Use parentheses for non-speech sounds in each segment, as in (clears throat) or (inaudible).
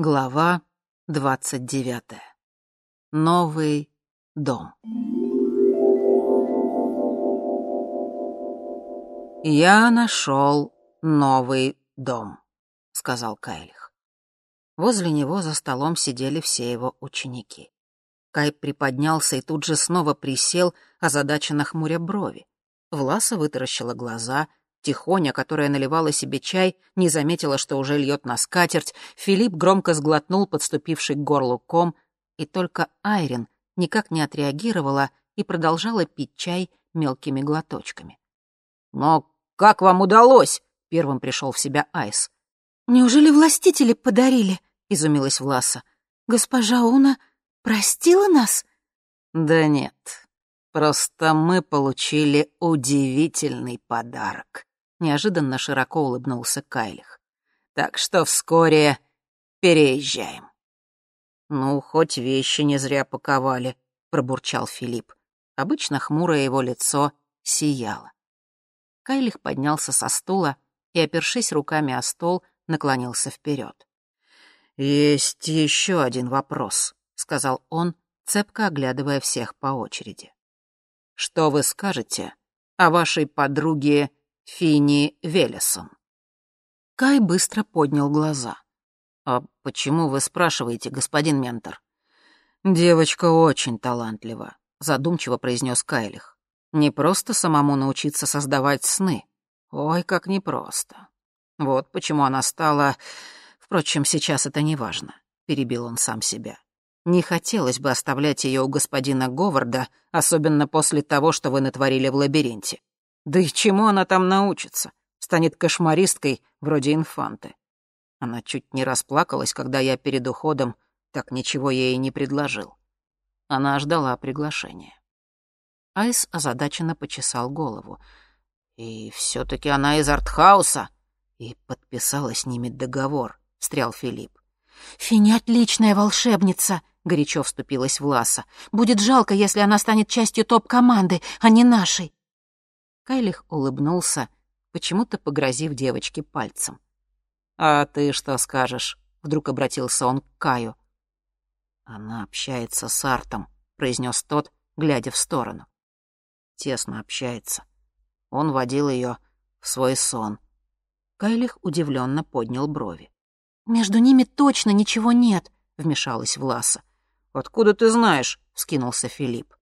Глава двадцать девятая. Новый дом. «Я нашел новый дом», — сказал Кайлих. Возле него за столом сидели все его ученики. Кай приподнялся и тут же снова присел, озадаченно хмуря брови. Власа вытаращила глаза, Тихоня, которая наливала себе чай, не заметила, что уже льет на скатерть, Филипп громко сглотнул подступивший к горлу ком, и только Айрин никак не отреагировала и продолжала пить чай мелкими глоточками. «Но как вам удалось?» — первым пришел в себя Айс. «Неужели властители подарили?» — изумилась Власа. «Госпожа Уна простила нас?» «Да нет, просто мы получили удивительный подарок», — неожиданно широко улыбнулся Кайлих. «Так что вскоре переезжаем». «Ну, хоть вещи не зря паковали», — пробурчал Филипп. Обычно хмурое его лицо сияло. Кайлих поднялся со стула и, опершись руками о стол, наклонился вперед. «Есть еще один вопрос», — сказал он, цепко оглядывая всех по очереди. «Что вы скажете о вашей подруге Фини Велесон?» Кай быстро поднял глаза. «А почему вы спрашиваете, господин ментор?» «Девочка очень талантлива», — задумчиво произнес Кайлих. «Не просто самому научиться создавать сны. Ой, как непросто. Вот почему она стала Впрочем, сейчас это не важно, перебил он сам себя. Не хотелось бы оставлять ее у господина Говарда, особенно после того, что вы натворили в лабиринте. Да и чему она там научится? Станет кошмаристкой вроде инфанты. Она чуть не расплакалась, когда я перед уходом так ничего ей не предложил. Она ждала приглашения. Айс озадаченно почесал голову. И все таки она из артхауса и подписала с ними договор. — встрял Филипп. «Фини отличная волшебница», — горячо вступилась Власа. «Будет жалко, если она станет частью топ-команды, а не нашей». Кайлих улыбнулся, почему-то погрозив девочке пальцем. «А ты что скажешь?» — вдруг обратился он к Каю. «Она общается с Артом», — произнес тот, глядя в сторону. «Тесно общается. Он водил ее в свой сон». Кайлих удивленно поднял брови. «Между ними точно ничего нет», — вмешалась Власа. «Откуда ты знаешь?» — скинулся Филипп.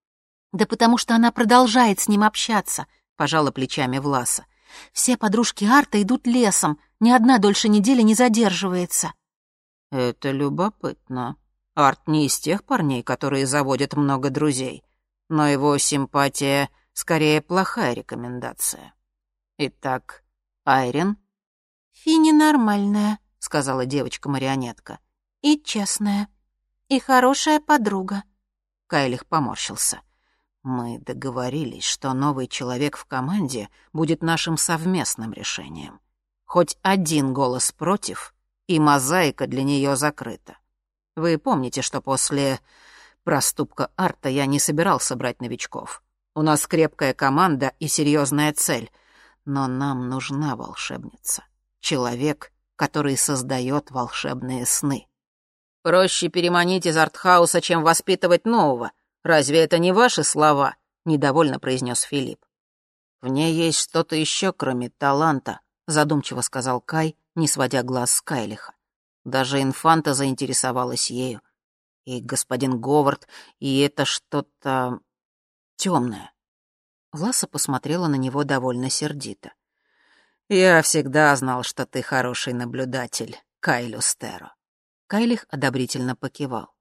«Да потому что она продолжает с ним общаться», — пожала плечами Власа. «Все подружки Арта идут лесом, ни одна дольше недели не задерживается». «Это любопытно. Арт не из тех парней, которые заводят много друзей, но его симпатия скорее плохая рекомендация. Итак, Айрин?» «Фини нормальная», сказала девочка-марионетка. «И честная. И хорошая подруга». Кайлих поморщился. «Мы договорились, что новый человек в команде будет нашим совместным решением. Хоть один голос против, и мозаика для нее закрыта. Вы помните, что после проступка Арта я не собирался брать новичков. У нас крепкая команда и серьезная цель, но нам нужна волшебница. Человек, который создает волшебные сны. «Проще переманить из артхауса, чем воспитывать нового. Разве это не ваши слова?» — недовольно произнес Филипп. «В ней есть что-то еще, кроме таланта», — задумчиво сказал Кай, не сводя глаз с Кайлиха. Даже инфанта заинтересовалась ею. И господин Говард, и это что-то темное. Власа посмотрела на него довольно сердито. «Я всегда знал, что ты хороший наблюдатель, Кайлю Стеро». Кайлих одобрительно покивал.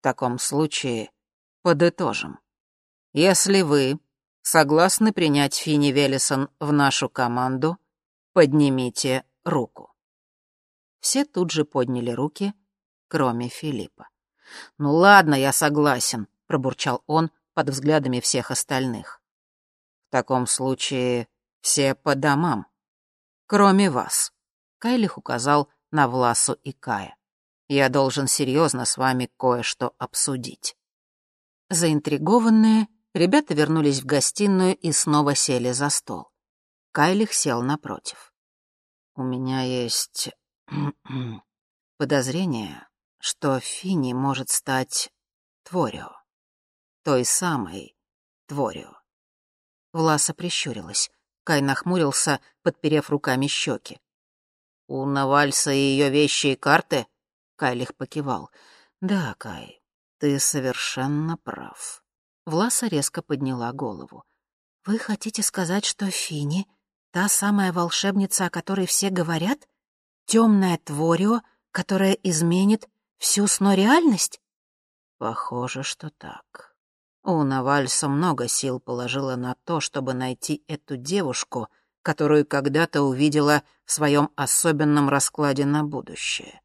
«В таком случае подытожим. Если вы согласны принять Финни Велесон в нашу команду, поднимите руку». Все тут же подняли руки, кроме Филиппа. «Ну ладно, я согласен», — пробурчал он под взглядами всех остальных. «В таком случае все по домам». Кроме вас. Кайлих указал на Власу и Кая. Я должен серьезно с вами кое-что обсудить. Заинтригованные, ребята вернулись в гостиную и снова сели за стол. Кайлих сел напротив. «У меня есть (clears throat) Подозрение, что Фини может стать Творио. Той самой Творио. Власа прищурилась. Кай нахмурился, подперев руками щеки. «У Навальса и ее вещи и карты?» Кайлих покивал. «Да, Кай, ты совершенно прав». Власа резко подняла голову. «Вы хотите сказать, что Фини — та самая волшебница, о которой все говорят? Темная Творио, которая изменит всю сно-реальность?» «Похоже, что так. У Навальса много сил положила на то, чтобы найти эту девушку, которую когда-то увидела в своем особенном раскладе на будущее.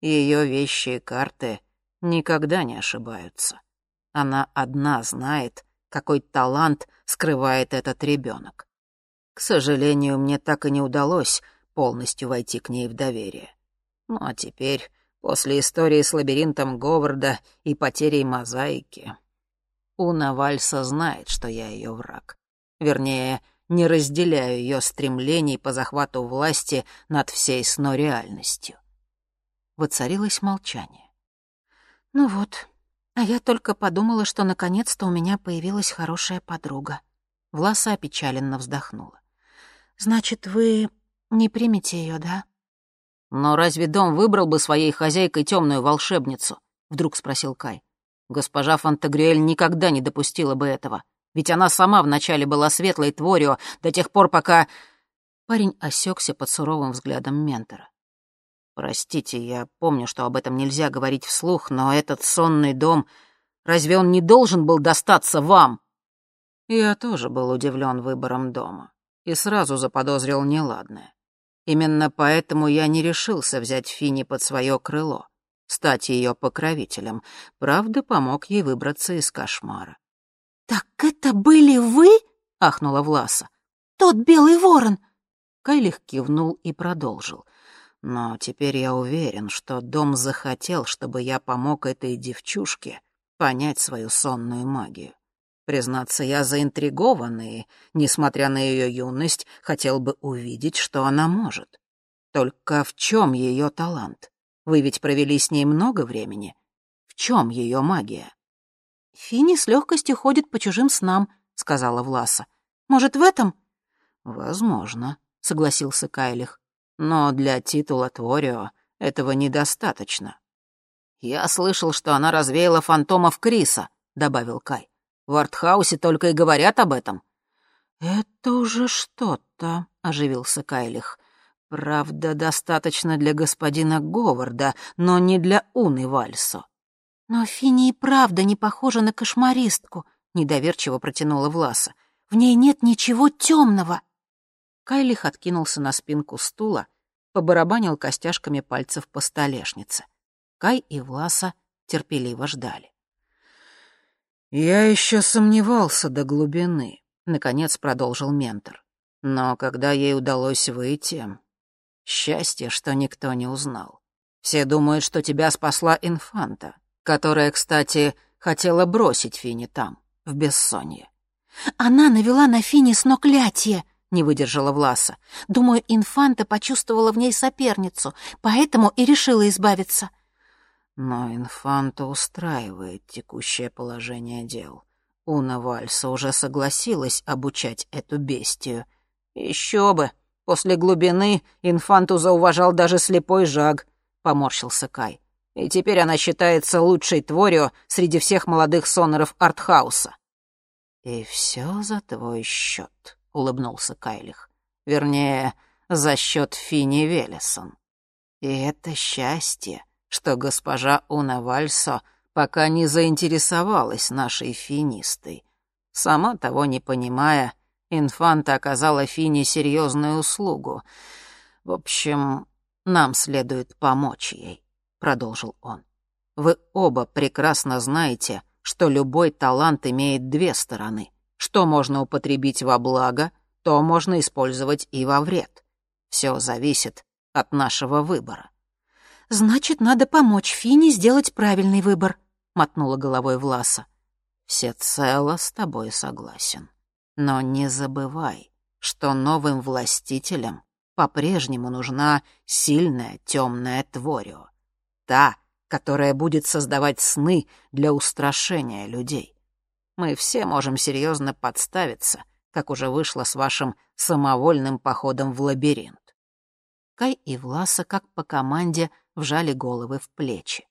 Ее вещи и карты никогда не ошибаются. Она одна знает, какой талант скрывает этот ребенок. К сожалению, мне так и не удалось полностью войти к ней в доверие. Ну а теперь, после истории с лабиринтом Говарда и потерей мозаики, Уна Вальса знает, что я ее враг. Вернее, не разделяю ее стремлений по захвату власти над всей сно-реальностью. Воцарилось молчание. «Ну вот, а я только подумала, что наконец-то у меня появилась хорошая подруга». Власа опечаленно вздохнула. «Значит, вы не примете ее, да?» «Но разве дом выбрал бы своей хозяйкой темную волшебницу?» — вдруг спросил Кай. «Госпожа Фантагрюэль никогда не допустила бы этого. Ведь она сама вначале была светлой творью до тех пор, пока...» Парень осекся под суровым взглядом ментора. «Простите, я помню, что об этом нельзя говорить вслух, но этот сонный дом... Разве он не должен был достаться вам?» Я тоже был удивлен выбором дома и сразу заподозрил неладное. Именно поэтому я не решился взять Фини под свое крыло, стать ее покровителем. Правда, помог ей выбраться из кошмара. «Так это были вы?» — ахнула Власа. «Тот белый ворон!» Кайлих кивнул и продолжил. Но теперь я уверен, что дом захотел, чтобы я помог этой девчушке понять свою сонную магию. Признаться, я заинтригован и, несмотря на ее юность, хотел бы увидеть, что она может. Только в чем ее талант? Вы ведь провели с ней много времени. В чем ее магия? Фини с легкостью ходит по чужим снам, сказала Власа. Может, в этом? Возможно, согласился Кайлих. Но для титула Творио этого недостаточно. Я слышал, что она развеяла фантомов Криса, добавил Кай. В артхаусе только и говорят об этом». «Это уже что-то», — оживился Кайлих. «Правда, достаточно для господина Говарда, но не для Уны Вальсо». «Но Фини и правда не похожа на кошмаристку», — недоверчиво протянула Власа. «В ней нет ничего темного». Кайлих откинулся на спинку стула, побарабанил костяшками пальцев по столешнице. Кай и Власа терпеливо ждали. «Я еще сомневался до глубины», — наконец продолжил ментор. «Но когда ей удалось выйти, счастье, что никто не узнал. Все думают, что тебя спасла инфанта, которая, кстати, хотела бросить Фини там, в бессонье». «Она навела на Фини сноклятие», — не выдержала Власа. «Думаю, инфанта почувствовала в ней соперницу, поэтому и решила избавиться». Но инфанта устраивает текущее положение дел. Уна Вальса уже согласилась обучать эту бестию. Еще бы! После глубины инфанту зауважал даже слепой Жаг, — поморщился Кай. И теперь она считается лучшей творью среди всех молодых соноров артхауса. «И все за твой счет», — улыбнулся Кайлих. «Вернее, за счет Фини Велесон. И это счастье что госпожа Уна Вальсо пока не заинтересовалась нашей финистой. Сама того не понимая, инфанта оказала Фине серьезную услугу. В общем, нам следует помочь ей, продолжил он. Вы оба прекрасно знаете, что любой талант имеет две стороны. Что можно употребить во благо, то можно использовать и во вред. Все зависит от нашего выбора. «Значит, надо помочь Фине сделать правильный выбор», — мотнула головой Власа. «Всецело с тобой согласен. Но не забывай, что новым властителям по-прежнему нужна сильная темная Творио. та, которая будет создавать сны для устрашения людей. Мы все можем серьезно подставиться, как уже вышло с вашим самовольным походом в лабиринт. Кай и Власа, как по команде, вжали головы в плечи.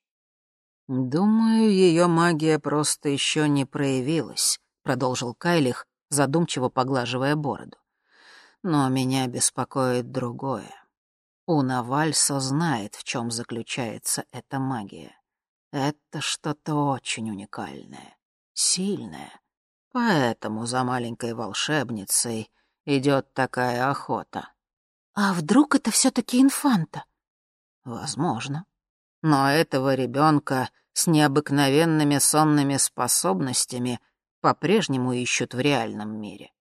«Думаю, ее магия просто еще не проявилась», — продолжил Кайлих, задумчиво поглаживая бороду. «Но меня беспокоит другое. Уна Вальсо знает, в чем заключается эта магия. Это что-то очень уникальное, сильное. Поэтому за маленькой волшебницей идет такая охота. А вдруг это все-таки инфанта? Возможно. Но этого ребенка с необыкновенными сонными способностями по-прежнему ищут в реальном мире.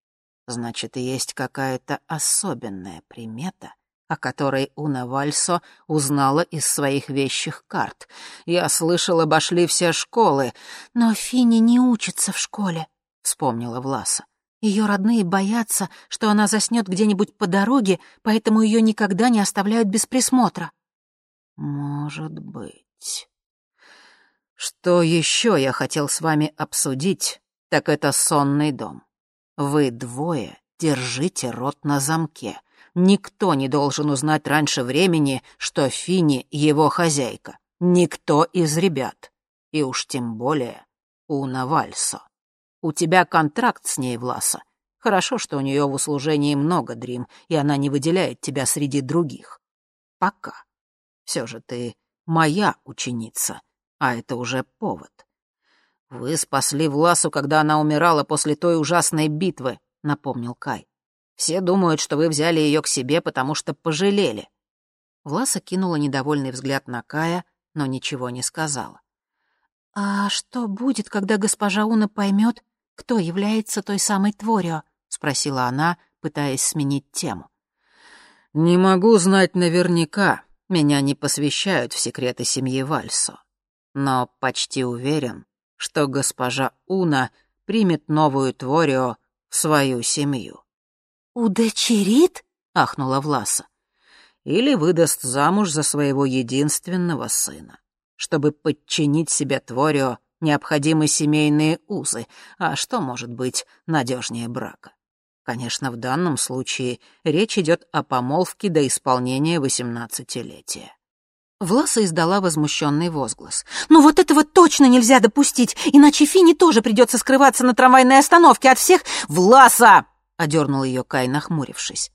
Значит, есть какая-то особенная примета, о которой Уна Вальсо узнала из своих вещих карт. Я слышал, обошли все школы. Но Фини не учится в школе, — вспомнила Власа. Ее родные боятся, что она заснет где-нибудь по дороге, поэтому ее никогда не оставляют без присмотра. Может быть. Что еще я хотел с вами обсудить, так это сонный дом. Вы двое держите рот на замке. Никто не должен узнать раньше времени, что Фини его хозяйка. Никто из ребят. И уж тем более Уна Вальсо. У тебя контракт с ней, Власа. Хорошо, что у нее в услужении много, Дрим, и она не выделяет тебя среди других. Пока. Все же ты моя ученица, а это уже повод. Вы спасли Власу, когда она умирала после той ужасной битвы, напомнил Кай. Все думают, что вы взяли ее к себе, потому что пожалели. Власа кинула недовольный взгляд на Кая, но ничего не сказала. «А что будет, когда госпожа Уна поймет, кто является той самой Творио?» — спросила она, пытаясь сменить тему. «Не могу знать наверняка. Меня не посвящают в секреты семьи Вальсо. Но почти уверен, что госпожа Уна примет новую Творио в свою семью». «Удочерит?» — ахнула Власа. «Или выдаст замуж за своего единственного сына. Чтобы подчинить себе Творио, необходимы семейные узы, а что может быть надежнее брака? Конечно, в данном случае речь идет о помолвке до исполнения восемнадцатилетия. Власа издала возмущенный возглас. «Ну вот этого точно нельзя допустить, иначе Фини тоже придется скрываться на трамвайной остановке от всех...» «Власа!» — одернул ее Кай, нахмурившись.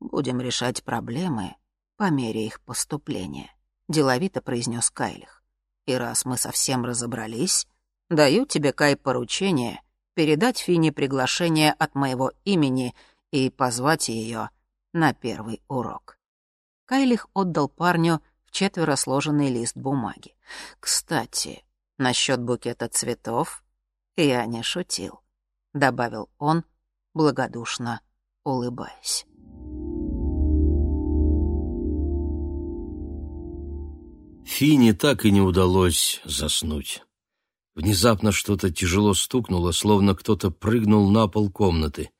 «Будем решать проблемы по мере их поступления». — деловито произнес Кайлих. «И раз мы совсем разобрались, даю тебе, Кай, поручение передать Фине приглашение от моего имени и позвать ее на первый урок». Кайлих отдал парню в четверо сложенный лист бумаги. «Кстати, насчет букета цветов я не шутил», — добавил он, благодушно улыбаясь. Фине так и не удалось заснуть. Внезапно что-то тяжело стукнуло, словно кто-то прыгнул на пол комнаты.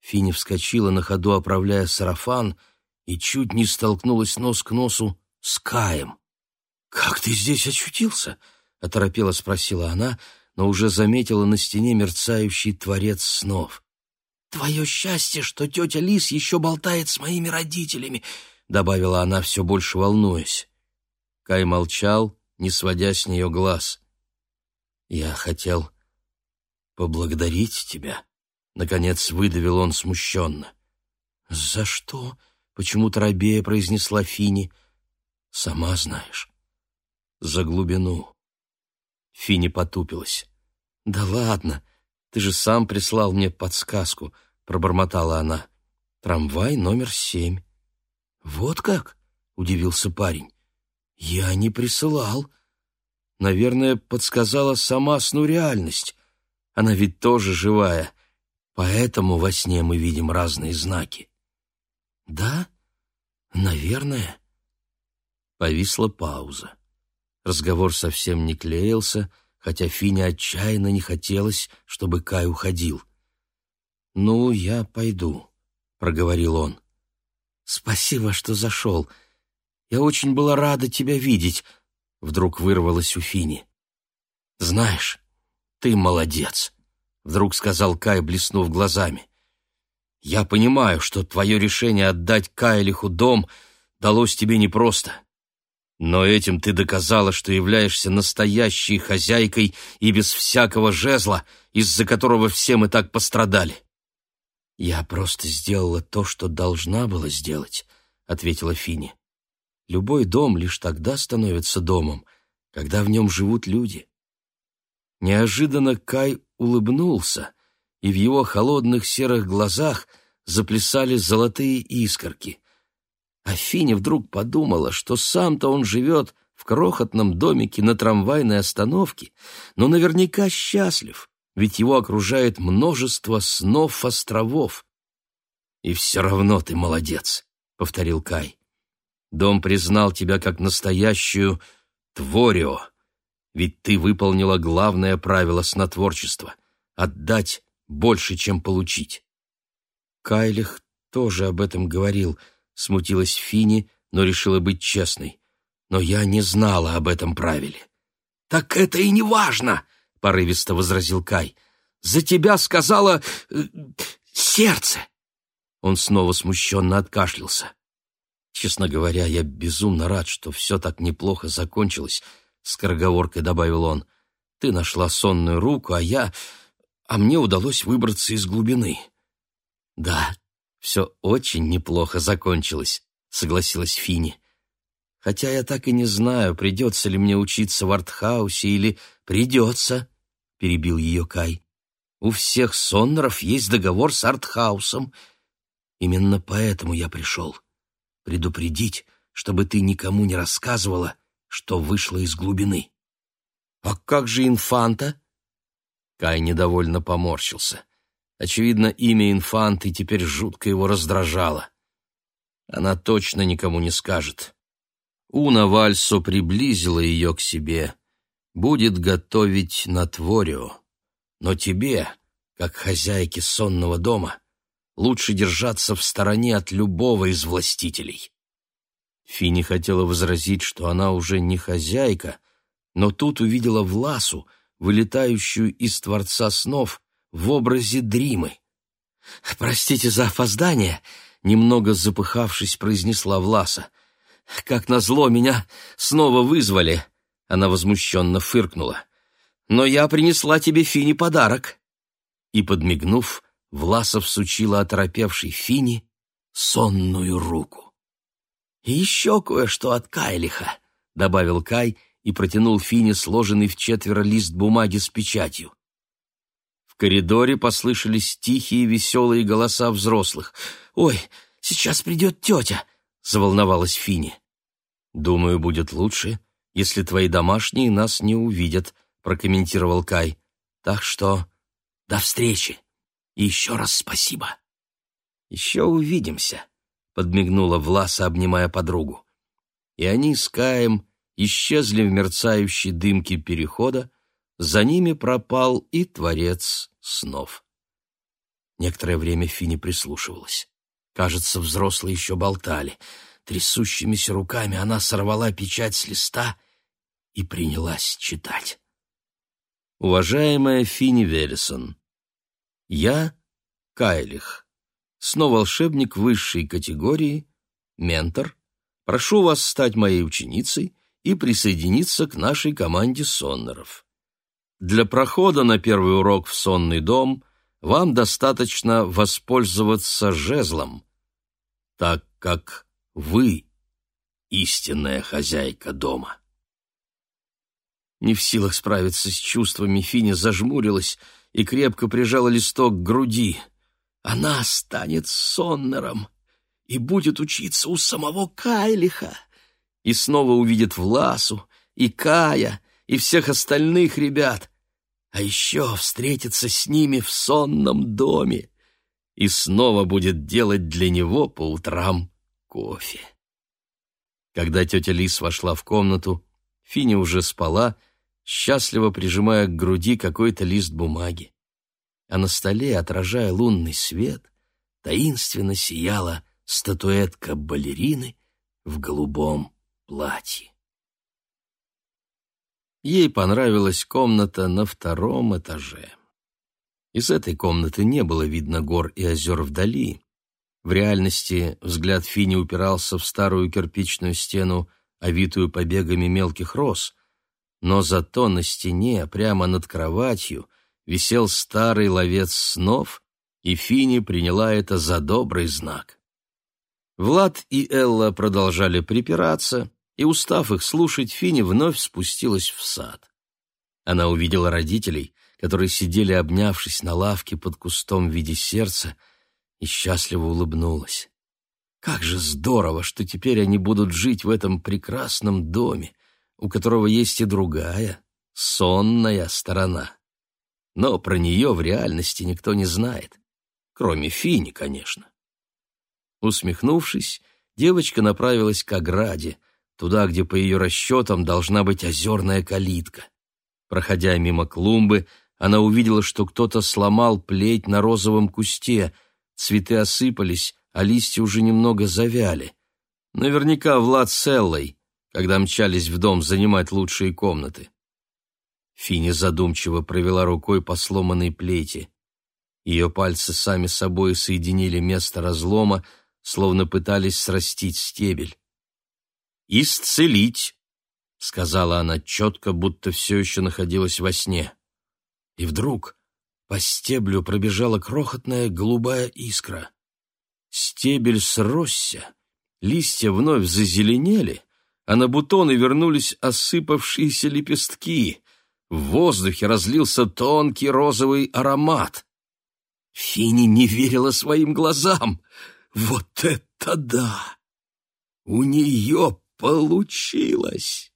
Фини вскочила на ходу, оправляя сарафан, и чуть не столкнулась нос к носу с Каем. «Как ты здесь очутился?» — оторопела спросила она, но уже заметила на стене мерцающий творец снов. «Твое счастье, что тетя Лис еще болтает с моими родителями», — добавила она, все больше волнуясь. Кай молчал, не сводя с нее глаз. «Я хотел поблагодарить тебя», — наконец выдавил он смущенно. «За что?» — почему-то рабея произнесла Фини. «Сама знаешь». «За глубину». Фини потупилась. «Да ладно, ты же сам прислал мне подсказку», — пробормотала она. «Трамвай номер семь». «Вот как?» — удивился парень. Я не присылал. Наверное, подсказала сама сну реальность. Она ведь тоже живая. Поэтому во сне мы видим разные знаки. Да? Наверное. Повисла пауза. Разговор совсем не клеился, хотя Фине отчаянно не хотелось, чтобы Кай уходил. «Ну, я пойду», — проговорил он. «Спасибо, что зашел», я очень была рада тебя видеть. вдруг вырвалось у Фини. «Знаешь, ты молодец», — вдруг сказал Кай, блеснув глазами. «Я понимаю, что твое решение отдать Кайлиху дом далось тебе непросто. Но этим ты доказала, что являешься настоящей хозяйкой и без всякого жезла, из-за которого все мы так пострадали. «Я просто сделала то, что должна была сделать», — ответила Фини. «Любой дом лишь тогда становится домом, когда в нем живут люди». Неожиданно Кай улыбнулся, и в его холодных серых глазах заплясали золотые искорки. А Фини вдруг подумала, что сам-то он живет в крохотном домике на трамвайной остановке, но наверняка счастлив, ведь его окружает множество снов-островов. «И все равно ты молодец», — повторил Кай. «Дом признал тебя как настоящую творио, ведь ты выполнила главное правило снотворчества — отдать больше, чем получить». Кайлих тоже об этом говорил, смутилась Фини, но решила быть честной. Но я не знала об этом правиле. «Так это и не важно!» — порывисто возразил Кай. «За тебя сказала... Э, сердце!» Он снова смущенно откашлялся. «Честно говоря, я безумно рад, что все так неплохо закончилось», — скороговоркой добавил он. «Ты нашла сонную руку, а я... А мне удалось выбраться из глубины». «Да, все очень неплохо закончилось», — согласилась Фини. «Хотя я так и не знаю, придется ли мне учиться в артхаусе или придется», — перебил ее Кай. «У всех соннеров есть договор с артхаусом. Именно поэтому я пришел. Предупредить, чтобы ты никому не рассказывала, что вышла из глубины». «А как же инфанта?» Кай недовольно поморщился. Очевидно, имя инфанты теперь жутко его раздражало. Она точно никому не скажет. Уна Вальсо приблизила ее к себе. Будет готовить на Творио. Но тебе, как хозяйке сонного дома, лучше держаться в стороне от любого из властителей. Фини хотела возразить, что она уже не хозяйка, но тут увидела Власу, вылетающую из Творца снов в образе Дримы. «Простите за опоздание», — немного запыхавшись, произнесла Власа. «Как назло, меня снова вызвали». Она возмущенно фыркнула. «Но я принесла тебе Фини подарок». И, подмигнув, Власов сучила оторопевшей Фини сонную руку. «И еще кое-что от Кайлиха», — добавил Кай и протянул Фине сложенный в четверо лист бумаги с печатью. В коридоре послышались тихие веселые голоса взрослых. «Ой, сейчас придет тетя!» — заволновалась Фини. «Думаю, будет лучше, если твои домашние нас не увидят», — прокомментировал Кай. «Так что до встречи и еще раз спасибо». «Еще увидимся», — подмигнула Власа, обнимая подругу. И они с Каем исчезли в мерцающей дымке перехода, за ними пропал и творец снов. Некоторое время Фини прислушивалась. Кажется, взрослые еще болтали. Трясущимися руками она сорвала печать с листа и принялась читать. «Уважаемая Фини Велесон, я Кайлих, сно-волшебник высшей категории, ментор, прошу вас стать моей ученицей и присоединиться к нашей команде соннеров. Для прохода на первый урок в сонный дом вам достаточно воспользоваться жезлом, так как вы истинная хозяйка дома. Не в силах справиться с чувствами, Фини зажмурилась и крепко прижала листок к груди. Она станет соннером и будет учиться у самого Кайлиха, и снова увидит Власу и Кая, и всех остальных ребят, а еще встретиться с ними в сонном доме и снова будет делать для него по утрам кофе. Когда тетя Лис вошла в комнату, Фини уже спала, счастливо прижимая к груди какой-то лист бумаги. А на столе, отражая лунный свет, таинственно сияла статуэтка балерины в голубом платье. Ей понравилась комната на втором этаже. Из этой комнаты не было видно гор и озер вдали. В реальности взгляд Фини упирался в старую кирпичную стену, овитую побегами мелких роз, но зато на стене, прямо над кроватью, висел старый ловец снов, и Фини приняла это за добрый знак. Влад и Элла продолжали припираться, и, устав их слушать, Фини вновь спустилась в сад. Она увидела родителей, которые сидели, обнявшись на лавке под кустом в виде сердца, и счастливо улыбнулась. Как же здорово, что теперь они будут жить в этом прекрасном доме, у которого есть и другая, сонная сторона. Но про нее в реальности никто не знает, кроме Фини, конечно. Усмехнувшись, девочка направилась к ограде, туда, где, по ее расчетам, должна быть озерная калитка. Проходя мимо клумбы, она увидела, что кто-то сломал плеть на розовом кусте, цветы осыпались, а листья уже немного завяли. Наверняка Влад с Эллой, когда мчались в дом занимать лучшие комнаты. Фини задумчиво провела рукой по сломанной плети. Ее пальцы сами собой соединили место разлома, словно пытались срастить стебель. «Исцелить!» — сказала она четко, будто все еще находилась во сне. И вдруг по стеблю пробежала крохотная голубая искра. Стебель сросся, листья вновь зазеленели, а на бутоны вернулись осыпавшиеся лепестки. В воздухе разлился тонкий розовый аромат. Фини не верила своим глазам. Вот это да! У нее получилось!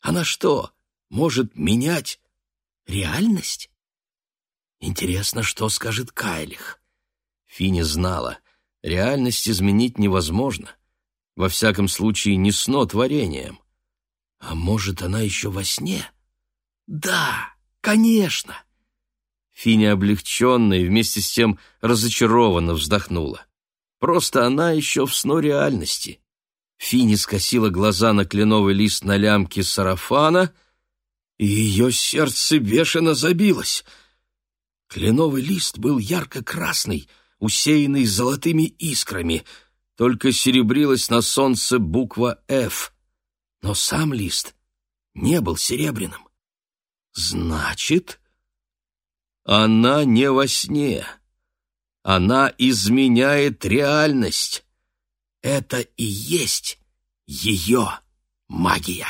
Она что, может менять реальность? Интересно, что скажет Кайлих. Фини знала, реальность изменить невозможно. Во всяком случае, не снотворением. А может, она еще во сне? Да, конечно. Фини облегченно и вместе с тем разочарованно вздохнула. Просто она еще в сно реальности. Фини скосила глаза на кленовый лист на лямке сарафана, и ее сердце бешено забилось. Кленовый лист был ярко-красный, усеянный золотыми искрами, только серебрилась на солнце буква «Ф». Но сам лист не был серебряным. Значит, она не во сне. Она изменяет реальность. Это и есть ее магия.